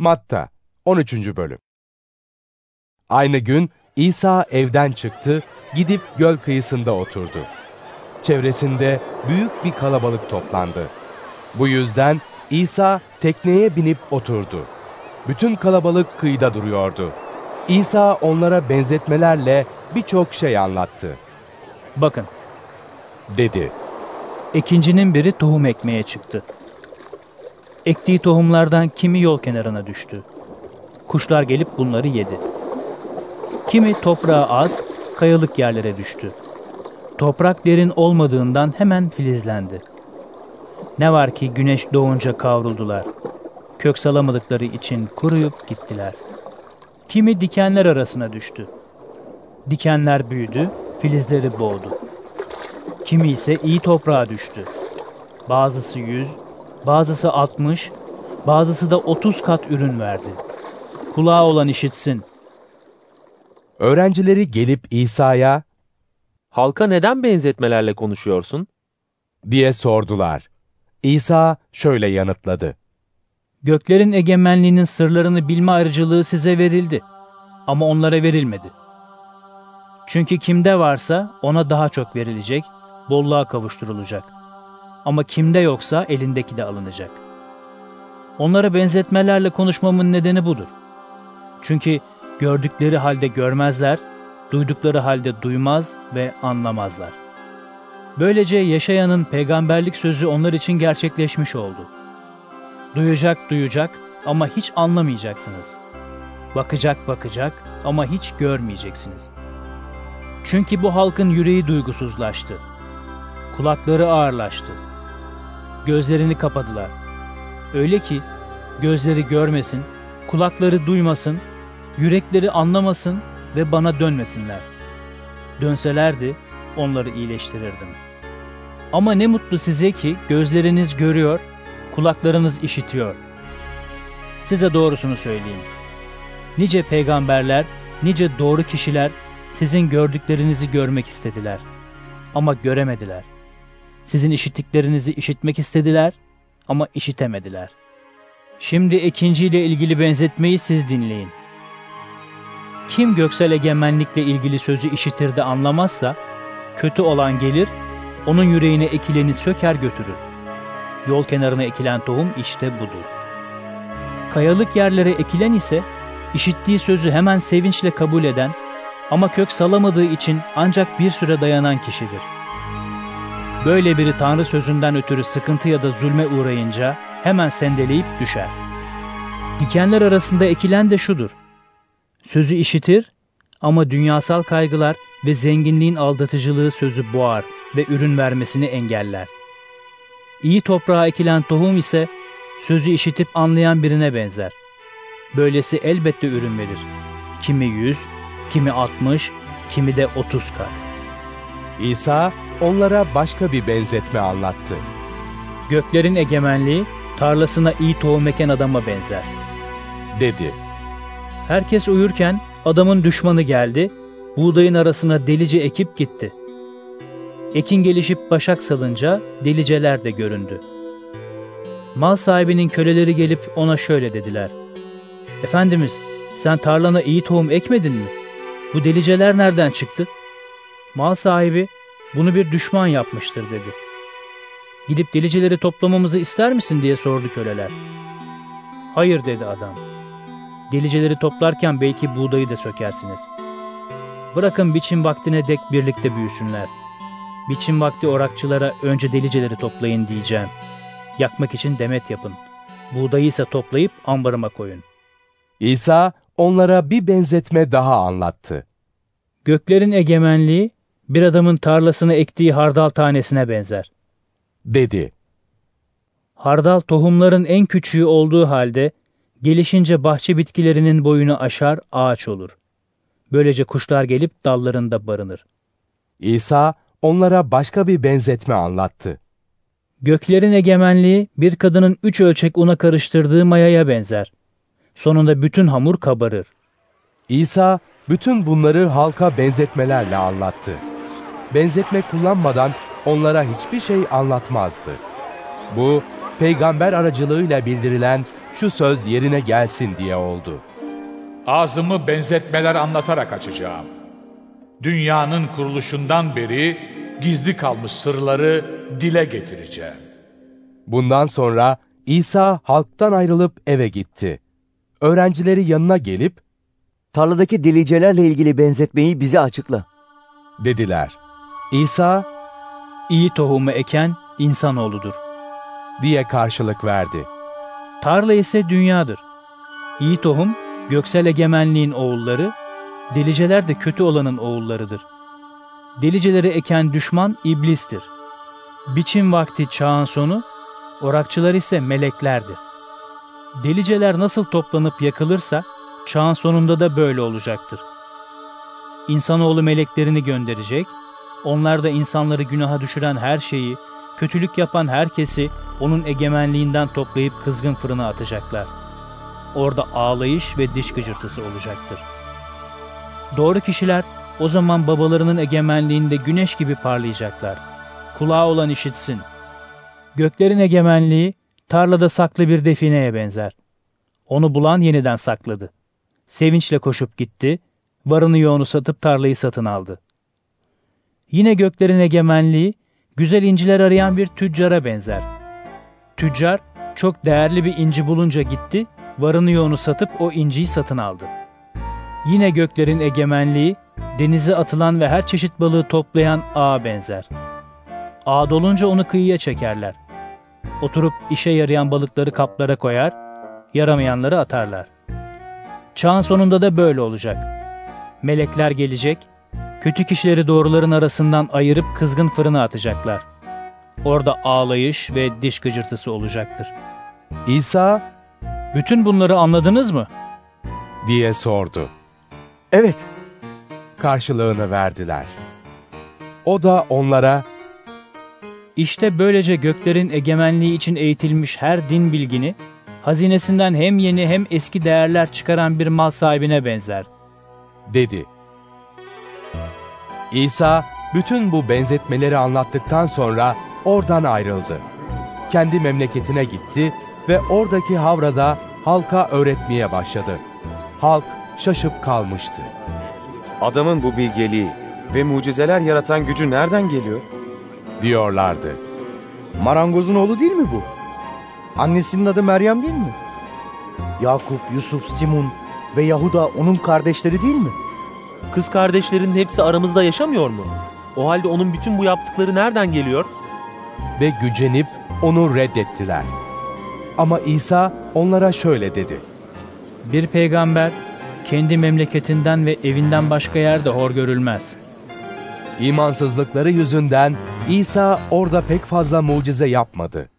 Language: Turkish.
Matta 13. Bölüm Aynı gün İsa evden çıktı, gidip göl kıyısında oturdu. Çevresinde büyük bir kalabalık toplandı. Bu yüzden İsa tekneye binip oturdu. Bütün kalabalık kıyıda duruyordu. İsa onlara benzetmelerle birçok şey anlattı. Bakın, Dedi, ekincinin biri tohum ekmeye çıktı. Ektiği tohumlardan kimi yol kenarına düştü. Kuşlar gelip bunları yedi. Kimi toprağa az, kayalık yerlere düştü. Toprak derin olmadığından hemen filizlendi. Ne var ki güneş doğunca kavruldular. Kök salamadıkları için kuruyup gittiler. Kimi dikenler arasına düştü. Dikenler büyüdü, filizleri boğdu. Kimi ise iyi toprağa düştü. Bazısı yüz, bazısı altmış, bazısı da otuz kat ürün verdi. Kulağı olan işitsin. öğrencileri gelip İsa'ya Halka neden benzetmelerle konuşuyorsun? diye sordular. İsa şöyle yanıtladı. Göklerin egemenliğinin sırlarını bilme ayrıcılığı size verildi. Ama onlara verilmedi. Çünkü kimde varsa ona daha çok verilecek, bolluğa kavuşturulacak. Ama kimde yoksa elindeki de alınacak. Onlara benzetmelerle konuşmamın nedeni budur. Çünkü gördükleri halde görmezler, duydukları halde duymaz ve anlamazlar. Böylece yaşayanın peygamberlik sözü onlar için gerçekleşmiş oldu. Duyacak duyacak ama hiç anlamayacaksınız. Bakacak bakacak ama hiç görmeyeceksiniz. Çünkü bu halkın yüreği duygusuzlaştı. Kulakları ağırlaştı. Gözlerini kapadılar. Öyle ki gözleri görmesin, kulakları duymasın, yürekleri anlamasın ve bana dönmesinler. Dönselerdi onları iyileştirirdim. Ama ne mutlu size ki gözleriniz görüyor, kulaklarınız işitiyor. Size doğrusunu söyleyeyim. Nice peygamberler, nice doğru kişiler sizin gördüklerinizi görmek istediler. Ama göremediler. Sizin işittiklerinizi işitmek istediler ama işitemediler. Şimdi ikinciyle ilgili benzetmeyi siz dinleyin. Kim göksel egemenlikle ilgili sözü işitir de anlamazsa, kötü olan gelir, onun yüreğine ekileni söker götürür. Yol kenarına ekilen tohum işte budur. Kayalık yerlere ekilen ise, işittiği sözü hemen sevinçle kabul eden ama kök salamadığı için ancak bir süre dayanan kişidir. Böyle biri Tanrı sözünden ötürü sıkıntı ya da zulme uğrayınca hemen sendeleyip düşer. Dikenler arasında ekilen de şudur. Sözü işitir ama dünyasal kaygılar ve zenginliğin aldatıcılığı sözü boğar ve ürün vermesini engeller. İyi toprağa ekilen tohum ise sözü işitip anlayan birine benzer. Böylesi elbette ürün verir. Kimi yüz, kimi altmış, kimi de otuz kat. İsa onlara başka bir benzetme anlattı. Göklerin egemenliği tarlasına iyi tohum eken adama benzer. Dedi, Herkes uyurken adamın düşmanı geldi, buğdayın arasına delice ekip gitti. Ekin gelişip başak salınca deliceler de göründü. Mal sahibinin köleleri gelip ona şöyle dediler. Efendimiz sen tarlana iyi tohum ekmedin mi? Bu deliceler nereden çıktı? Mal sahibi bunu bir düşman yapmıştır dedi. Gidip deliceleri toplamamızı ister misin diye sordu köleler. Hayır dedi adam. Deliceleri toplarken belki buğdayı da sökersiniz. Bırakın biçim vaktine dek birlikte büyüsünler. Biçim vakti orakçılara önce deliceleri toplayın diyeceğim. Yakmak için demet yapın. Buğdayı ise toplayıp ambarıma koyun. İsa onlara bir benzetme daha anlattı. Göklerin egemenliği bir adamın tarlasına ektiği hardal tanesine benzer. Dedi, Hardal tohumların en küçüğü olduğu halde gelişince bahçe bitkilerinin boyunu aşar ağaç olur. Böylece kuşlar gelip dallarında barınır. İsa onlara başka bir benzetme anlattı. Göklerin egemenliği bir kadının üç ölçek una karıştırdığı mayaya benzer. Sonunda bütün hamur kabarır. İsa bütün bunları halka benzetmelerle anlattı. Benzetme kullanmadan onlara hiçbir şey anlatmazdı. Bu, peygamber aracılığıyla bildirilen şu söz yerine gelsin diye oldu. Ağzımı benzetmeler anlatarak açacağım. Dünyanın kuruluşundan beri gizli kalmış sırları dile getireceğim. Bundan sonra İsa halktan ayrılıp eve gitti. Öğrencileri yanına gelip Tarladaki delicelerle ilgili benzetmeyi bize açıkla. dediler. İsa İyi tohumu eken insanoğludur. diye karşılık verdi. Tarla ise dünyadır. İyi tohum göksel egemenliğin oğulları, deliceler de kötü olanın oğullarıdır. Deliceleri eken düşman iblistir. Biçim vakti çağın sonu, orakçılar ise meleklerdir. Deliceler nasıl toplanıp yakılırsa, çağın sonunda da böyle olacaktır. İnsanoğlu meleklerini gönderecek, onlar da insanları günaha düşüren her şeyi, kötülük yapan herkesi onun egemenliğinden toplayıp kızgın fırına atacaklar. Orada ağlayış ve diş gıcırtısı olacaktır. Doğru kişiler o zaman babalarının egemenliğinde güneş gibi parlayacaklar. Kulağı olan işitsin. Göklerin egemenliği tarlada saklı bir defineye benzer. Onu bulan yeniden sakladı. Sevinçle koşup gitti, varını yoğunu satıp tarlayı satın aldı. Yine göklerin egemenliği güzel inciler arayan bir tüccara benzer. Tüccar çok değerli bir inci bulunca gitti, varını yoğunu satıp o inciyi satın aldı. Yine göklerin egemenliği denize atılan ve her çeşit balığı toplayan ağa benzer. Ağ dolunca onu kıyıya çekerler. Oturup işe yarayan balıkları kaplara koyar, yaramayanları atarlar. Çağın sonunda da böyle olacak. Melekler gelecek, kötü kişileri doğruların arasından ayırıp kızgın fırına atacaklar. Orada ağlayış ve diş gıcırtısı olacaktır. İsa Bütün bunları anladınız mı? diye sordu. Evet, Karşılığını verdiler. O da onlara İşte böylece göklerin egemenliği için eğitilmiş her din bilgini, hazinesinden hem yeni hem eski değerler çıkaran bir mal sahibine benzer. dedi. İsa bütün bu benzetmeleri anlattıktan sonra oradan ayrıldı. Kendi memleketine gitti ve oradaki havrada halka öğretmeye başladı. Halk şaşıp kalmıştı. Adamın bu bilgeliği ve mucizeler yaratan gücü nereden geliyor? Diyorlardı. Marangozun oğlu değil mi bu? Annesinin adı Meryem değil mi? Yakup, Yusuf, Simun ve Yahuda onun kardeşleri değil mi? Kız kardeşlerin hepsi aramızda yaşamıyor mu? O halde onun bütün bu yaptıkları nereden geliyor? Ve gücenip onu reddettiler. Ama İsa onlara şöyle dedi. Bir peygamber kendi memleketinden ve evinden başka yerde hor görülmez. İmansızlıkları yüzünden İsa orada pek fazla mucize yapmadı.